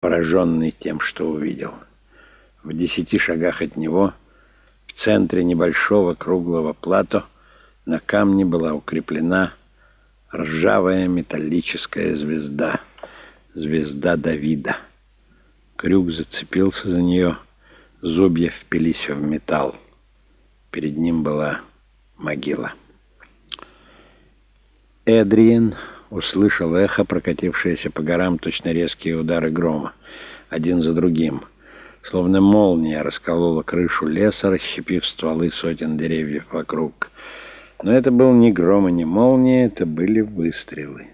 пораженный тем, что увидел. В десяти шагах от него, в центре небольшого круглого плато, на камне была укреплена ржавая металлическая звезда, звезда Давида. Крюк зацепился за нее, зубья впились в металл. Перед ним была могила. Эдриен услышал эхо, прокатившееся по горам точно резкие удары грома, один за другим. Словно молния расколола крышу леса, расщепив стволы сотен деревьев вокруг. Но это был не гром и не молния, это были выстрелы.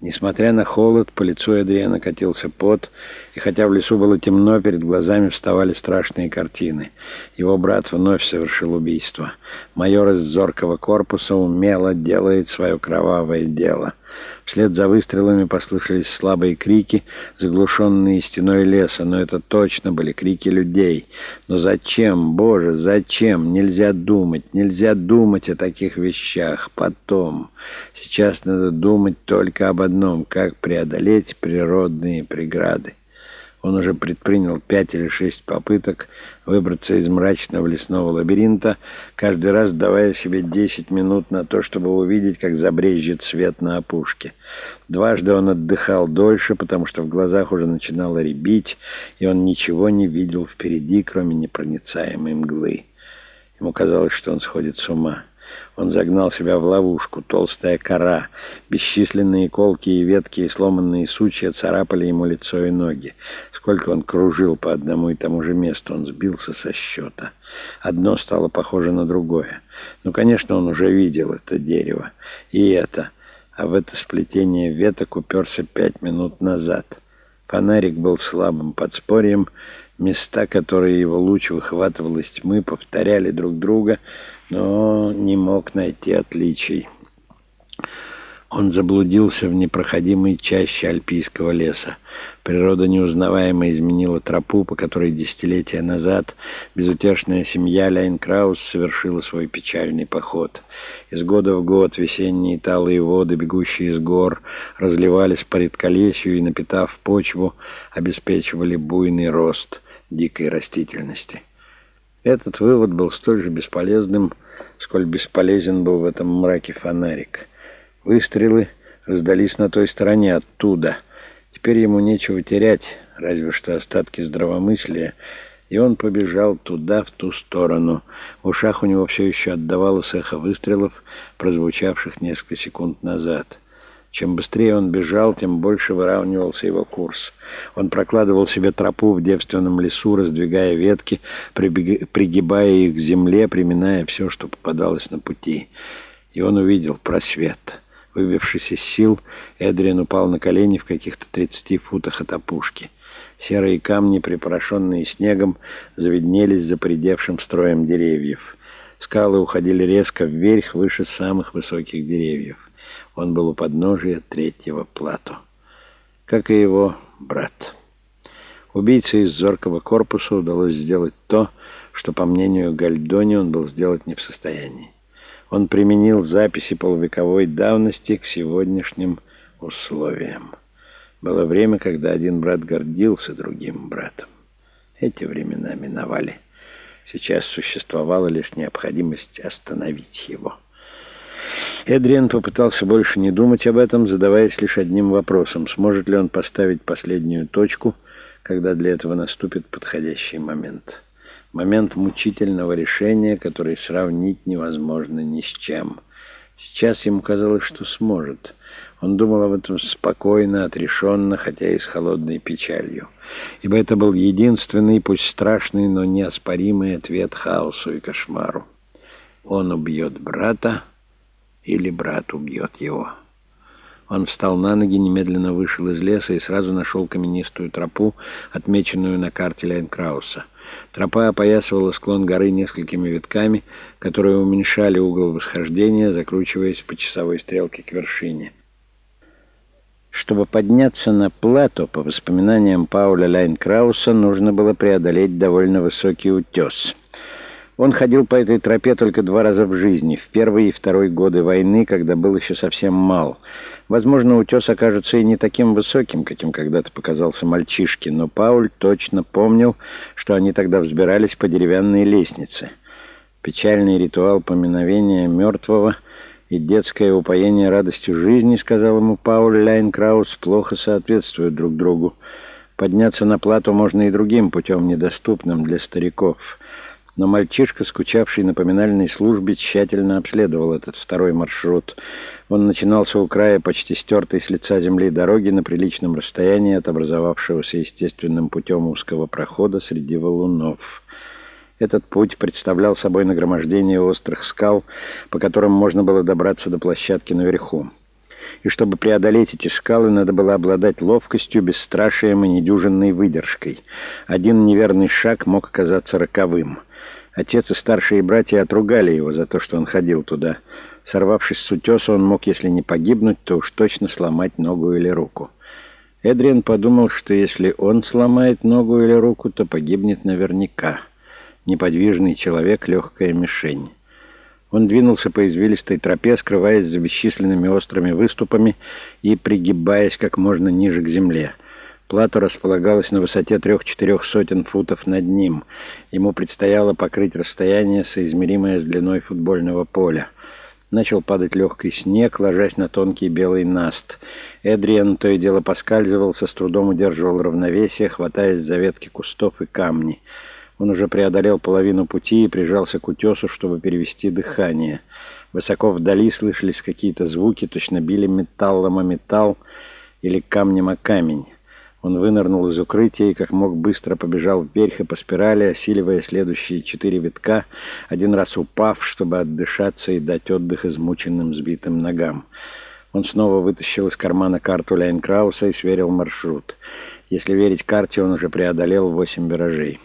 Несмотря на холод, по лицу Эдриана катился пот, и хотя в лесу было темно, перед глазами вставали страшные картины. Его брат вновь совершил убийство. Майор из зоркого корпуса умело делает свое кровавое дело. Вслед за выстрелами послышались слабые крики, заглушенные стеной леса, но это точно были крики людей. Но зачем, Боже, зачем? Нельзя думать, нельзя думать о таких вещах. Потом. Сейчас надо думать только об одном, как преодолеть природные преграды. Он уже предпринял пять или шесть попыток выбраться из мрачного лесного лабиринта, каждый раз давая себе десять минут на то, чтобы увидеть, как забрежет свет на опушке. Дважды он отдыхал дольше, потому что в глазах уже начинало рябить, и он ничего не видел впереди, кроме непроницаемой мглы. Ему казалось, что он сходит с ума. Он загнал себя в ловушку. Толстая кора, бесчисленные колки и ветки и сломанные сучья царапали ему лицо и ноги. Сколько он кружил по одному и тому же месту, он сбился со счета. Одно стало похоже на другое. Ну, конечно, он уже видел это дерево. И это. А в это сплетение веток уперся пять минут назад. Фонарик был слабым подспорьем. Места, которые его луч выхватывал из тьмы, повторяли друг друга, но не мог найти отличий. Он заблудился в непроходимой чаще альпийского леса. Природа неузнаваемо изменила тропу, по которой десятилетия назад безутешная семья Ляйнкраус совершила свой печальный поход. Из года в год весенние талые воды, бегущие из гор, разливались по редколесью и, напитав почву, обеспечивали буйный рост дикой растительности. Этот вывод был столь же бесполезным, сколь бесполезен был в этом мраке фонарик. Выстрелы раздались на той стороне оттуда. Теперь ему нечего терять, разве что остатки здравомыслия, и он побежал туда, в ту сторону. В ушах у него все еще отдавалось эхо выстрелов, прозвучавших несколько секунд назад. Чем быстрее он бежал, тем больше выравнивался его курс. Он прокладывал себе тропу в девственном лесу, раздвигая ветки, пригибая их к земле, приминая все, что попадалось на пути. И он увидел просвет. Выбившись из сил, Эдриан упал на колени в каких-то тридцати футах от опушки. Серые камни, припорошенные снегом, завиднелись за поредевшим строем деревьев. Скалы уходили резко вверх, выше самых высоких деревьев. Он был у подножия третьего плато. Как и его брат. Убийце из зоркого корпуса удалось сделать то, что, по мнению Гальдони, он был сделать не в состоянии. Он применил записи полувековой давности к сегодняшним условиям. Было время, когда один брат гордился другим братом. Эти времена миновали. Сейчас существовала лишь необходимость остановить его. Эдриан попытался больше не думать об этом, задаваясь лишь одним вопросом. Сможет ли он поставить последнюю точку, когда для этого наступит подходящий момент? Момент мучительного решения, который сравнить невозможно ни с чем. Сейчас ему казалось, что сможет. Он думал об этом спокойно, отрешенно, хотя и с холодной печалью. Ибо это был единственный, пусть страшный, но неоспоримый ответ хаосу и кошмару. Он убьет брата, или брат убьет его. Он встал на ноги, немедленно вышел из леса и сразу нашел каменистую тропу, отмеченную на карте Лайнкрауса. Тропа опоясывала склон горы несколькими витками, которые уменьшали угол восхождения, закручиваясь по часовой стрелке к вершине. Чтобы подняться на плато, по воспоминаниям Пауля Лайнкрауса, нужно было преодолеть довольно высокий утес — Он ходил по этой тропе только два раза в жизни, в первый и второй годы войны, когда был еще совсем мал. Возможно, утес окажется и не таким высоким, каким когда-то показался мальчишке, но Пауль точно помнил, что они тогда взбирались по деревянной лестнице. Печальный ритуал поминовения мертвого и детское упоение радостью жизни, сказал ему Пауль Ляйнкраус, плохо соответствуют друг другу. Подняться на плату можно и другим путем, недоступным для стариков — но мальчишка, скучавший на поминальной службе, тщательно обследовал этот второй маршрут. Он начинался у края почти стертой с лица земли дороги на приличном расстоянии от образовавшегося естественным путем узкого прохода среди валунов. Этот путь представлял собой нагромождение острых скал, по которым можно было добраться до площадки наверху. И чтобы преодолеть эти скалы, надо было обладать ловкостью, бесстрашием и недюжинной выдержкой. Один неверный шаг мог оказаться роковым — Отец и старшие братья отругали его за то, что он ходил туда. Сорвавшись с утеса, он мог, если не погибнуть, то уж точно сломать ногу или руку. Эдриан подумал, что если он сломает ногу или руку, то погибнет наверняка. Неподвижный человек — легкая мишень. Он двинулся по извилистой тропе, скрываясь за бесчисленными острыми выступами и пригибаясь как можно ниже к земле — Плато располагалась на высоте трех-четырех сотен футов над ним. Ему предстояло покрыть расстояние, соизмеримое с длиной футбольного поля. Начал падать легкий снег, ложась на тонкий белый наст. Эдриан то и дело поскальзывался, с трудом удерживал равновесие, хватаясь за ветки кустов и камни. Он уже преодолел половину пути и прижался к утесу, чтобы перевести дыхание. Высоко вдали слышались какие-то звуки, точно били металлом о металл или камнем о камень. Он вынырнул из укрытия и как мог быстро побежал вверх и по спирали, осиливая следующие четыре витка, один раз упав, чтобы отдышаться и дать отдых измученным сбитым ногам. Он снова вытащил из кармана карту Ляйнкрауса и сверил маршрут. Если верить карте, он уже преодолел восемь виражей.